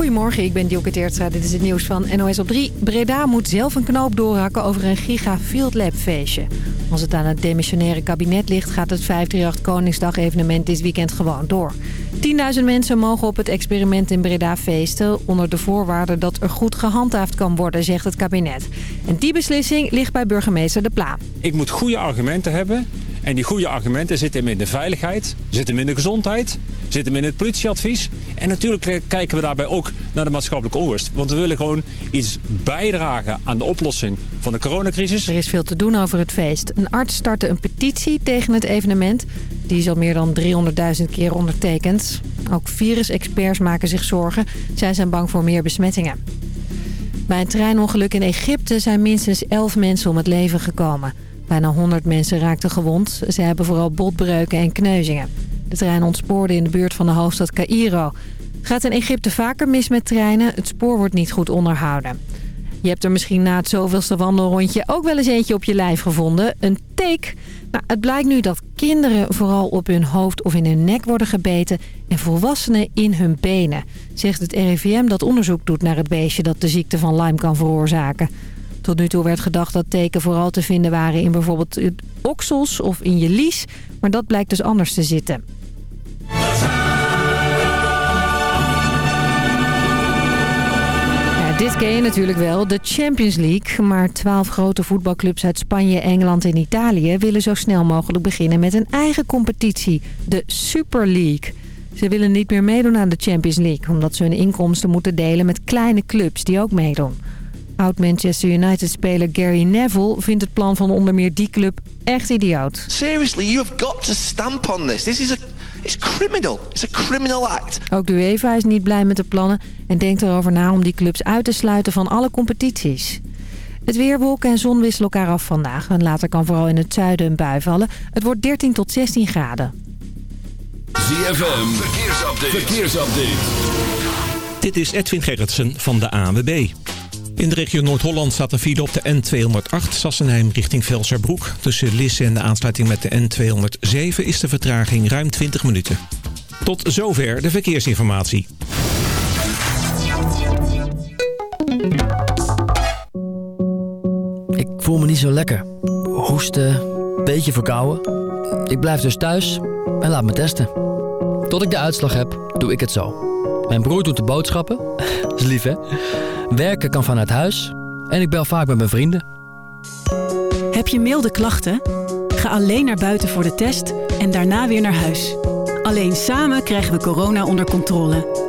Goedemorgen, ik ben Dielke Teertstra. Dit is het nieuws van NOS op 3. Breda moet zelf een knoop doorhakken over een giga Field Lab feestje. Als het aan het demissionaire kabinet ligt... gaat het 538 Koningsdag evenement dit weekend gewoon door. 10.000 mensen mogen op het experiment in Breda feesten... onder de voorwaarde dat er goed gehandhaafd kan worden, zegt het kabinet. En die beslissing ligt bij burgemeester De Pla. Ik moet goede argumenten hebben... En die goede argumenten zitten hem in de veiligheid, zitten hem in de gezondheid, zitten hem in het politieadvies. En natuurlijk kijken we daarbij ook naar de maatschappelijke onrust. Want we willen gewoon iets bijdragen aan de oplossing van de coronacrisis. Er is veel te doen over het feest. Een arts startte een petitie tegen het evenement. Die is al meer dan 300.000 keer ondertekend. Ook virusexperts maken zich zorgen. Zij zijn bang voor meer besmettingen. Bij een treinongeluk in Egypte zijn minstens 11 mensen om het leven gekomen. Bijna 100 mensen raakten gewond. Ze hebben vooral botbreuken en kneuzingen. De trein ontspoorde in de buurt van de hoofdstad Cairo. Gaat in Egypte vaker mis met treinen. Het spoor wordt niet goed onderhouden. Je hebt er misschien na het zoveelste wandelrondje ook wel eens eentje op je lijf gevonden. Een teek. Nou, het blijkt nu dat kinderen vooral op hun hoofd of in hun nek worden gebeten... en volwassenen in hun benen. Zegt het RIVM dat onderzoek doet naar het beestje dat de ziekte van Lyme kan veroorzaken. Tot nu toe werd gedacht dat teken vooral te vinden waren in bijvoorbeeld oksels of in je lies. Maar dat blijkt dus anders te zitten. Dit ken je natuurlijk wel, de Champions League. Maar twaalf grote voetbalclubs uit Spanje, Engeland en Italië... willen zo snel mogelijk beginnen met een eigen competitie, de Super League. Ze willen niet meer meedoen aan de Champions League... omdat ze hun inkomsten moeten delen met kleine clubs die ook meedoen. Oud-Manchester United-speler Gary Neville vindt het plan van onder meer die club echt idioot. Seriously, you have got to stamp on this. This is a it's criminal. It's a criminal act. Ook de UEFA is niet blij met de plannen en denkt erover na om die clubs uit te sluiten van alle competities. Het weerwolken en zon wisselen elkaar af vandaag. En later kan vooral in het zuiden een bui vallen. Het wordt 13 tot 16 graden. ZFM, verkeersupdate. verkeersupdate. Dit is Edwin Gerritsen van de ANWB. In de regio Noord-Holland staat een file op de N208 Sassenheim richting Velserbroek. Tussen Lisse en de aansluiting met de N207 is de vertraging ruim 20 minuten. Tot zover de verkeersinformatie. Ik voel me niet zo lekker. Hoesten, beetje verkouden. Ik blijf dus thuis en laat me testen. Tot ik de uitslag heb, doe ik het zo. Mijn broer doet de boodschappen. is lief, hè? Werken kan vanuit huis. En ik bel vaak met mijn vrienden. Heb je milde klachten? Ga alleen naar buiten voor de test en daarna weer naar huis. Alleen samen krijgen we corona onder controle.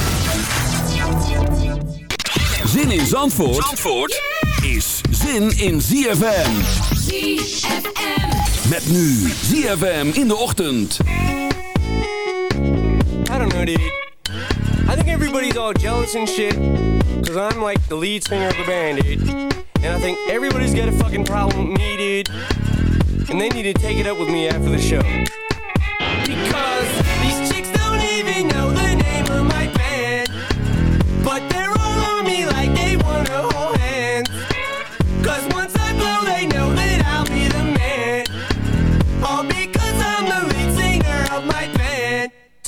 Zin in Zandvoort, Zandvoort is zin in ZFM. ZFM. Met nu ZFM in de ochtend. I don't know, dude. I think everybody's all jealous and shit. Cause I'm like the lead singer of the band, dude. And I think everybody's got a fucking problem with me, dude. And they need to take it up with me after the show. Because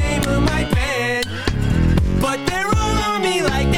name of my band. But they're all on me like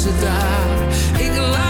ze daar. Ik laat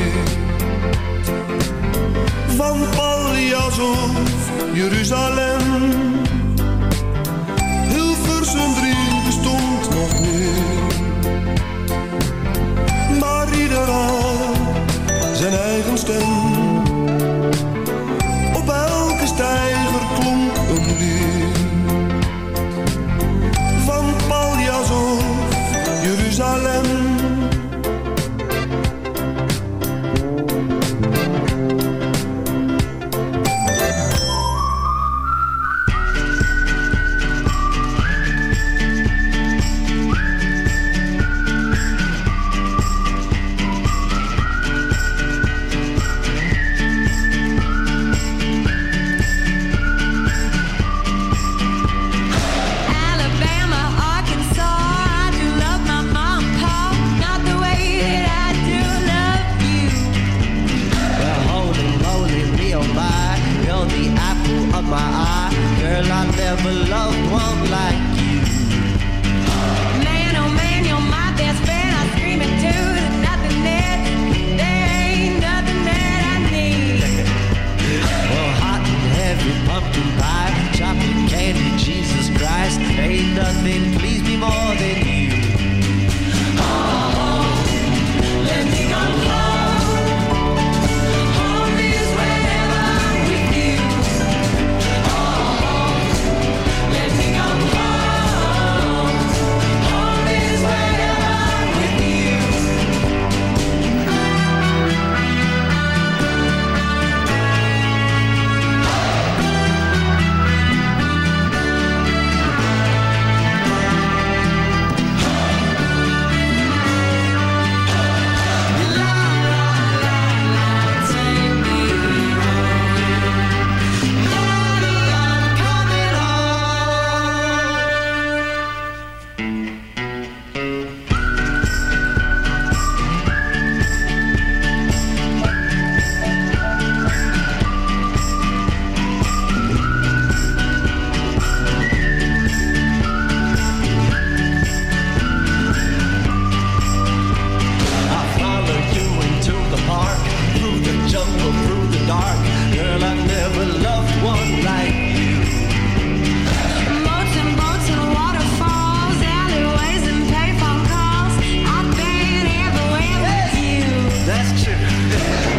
van Paljas of Jeruzalem. Hilversum 3 bestond nog niet, maar ieder had zijn eigen stem. there.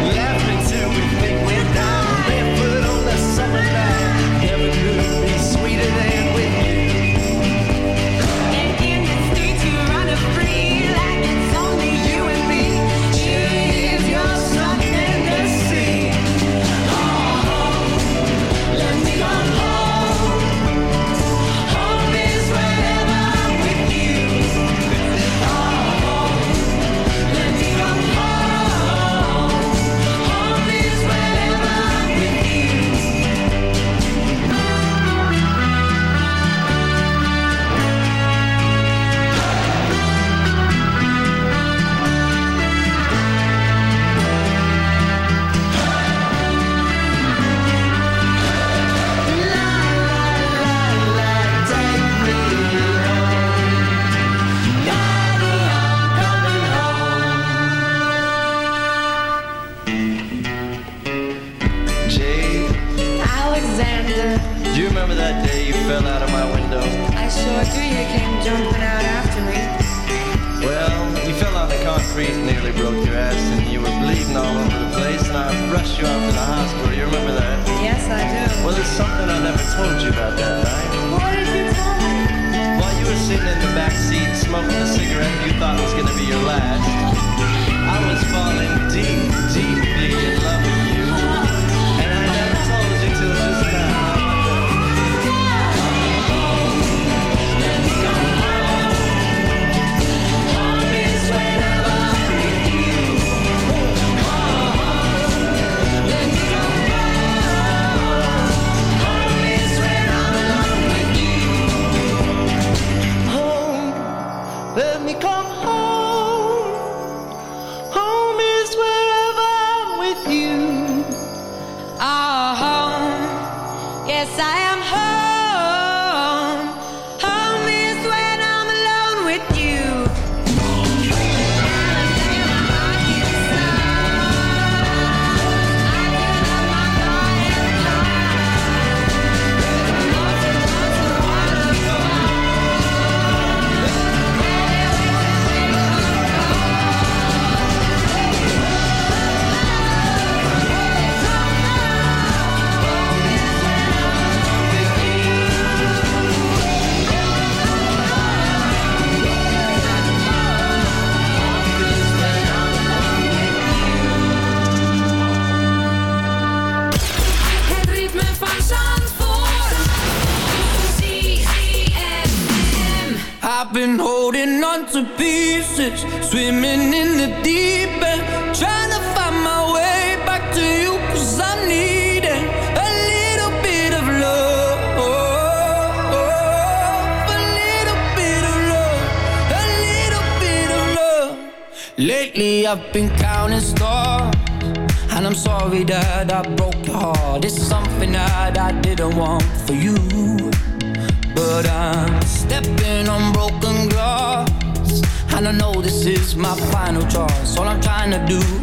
Trying to do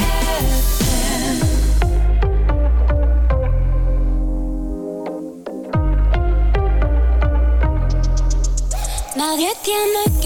Nadie tiene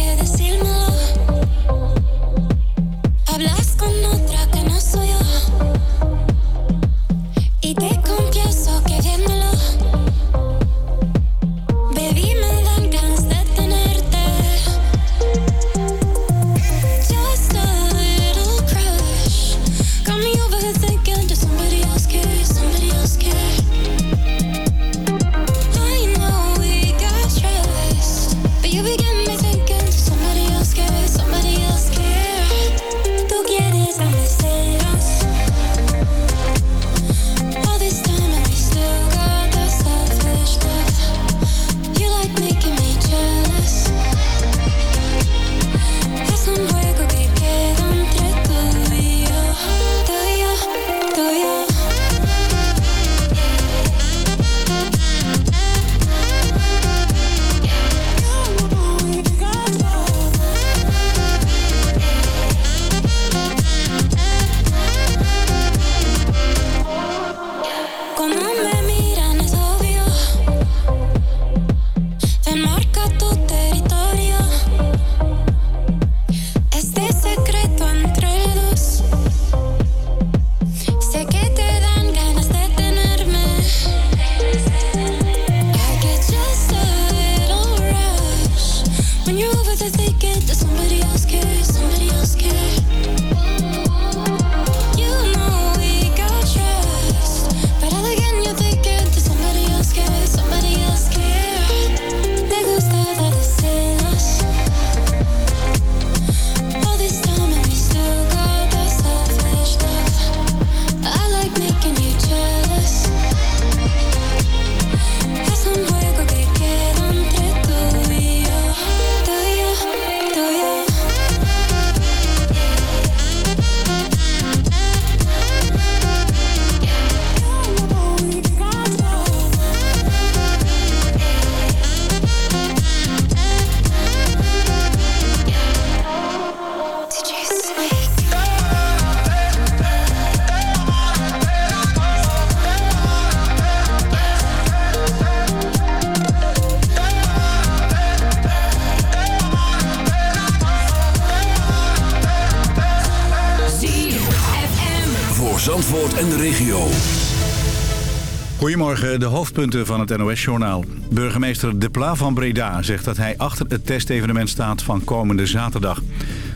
Goedemorgen, de hoofdpunten van het NOS-journaal. Burgemeester De Pla van Breda zegt dat hij achter het testevenement staat van komende zaterdag.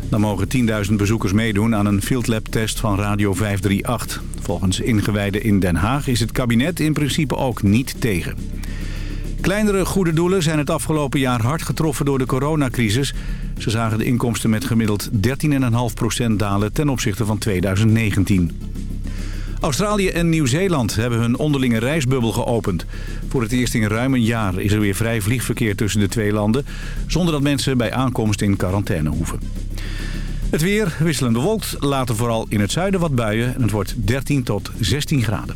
Dan mogen 10.000 bezoekers meedoen aan een Field Lab test van Radio 538. Volgens ingewijden in Den Haag is het kabinet in principe ook niet tegen. Kleinere goede doelen zijn het afgelopen jaar hard getroffen door de coronacrisis. Ze zagen de inkomsten met gemiddeld 13,5% dalen ten opzichte van 2019. Australië en Nieuw-Zeeland hebben hun onderlinge reisbubbel geopend. Voor het eerst in ruim een jaar is er weer vrij vliegverkeer tussen de twee landen... zonder dat mensen bij aankomst in quarantaine hoeven. Het weer wisselend bewolkt, later vooral in het zuiden wat buien... en het wordt 13 tot 16 graden.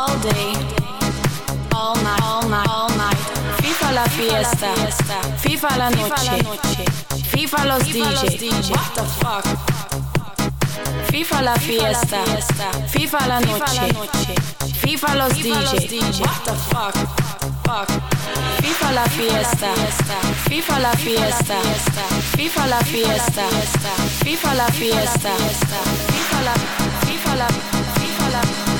all day, all night, all night, all night. Viva la fiesta, viva la noche, viva los DJ. What the fuck? Viva la fiesta, viva la noche, viva los DJ. What the fuck? Fuck. Viva la fiesta, viva la fiesta, viva la fiesta, viva la fiesta, viva la, viva la, viva la.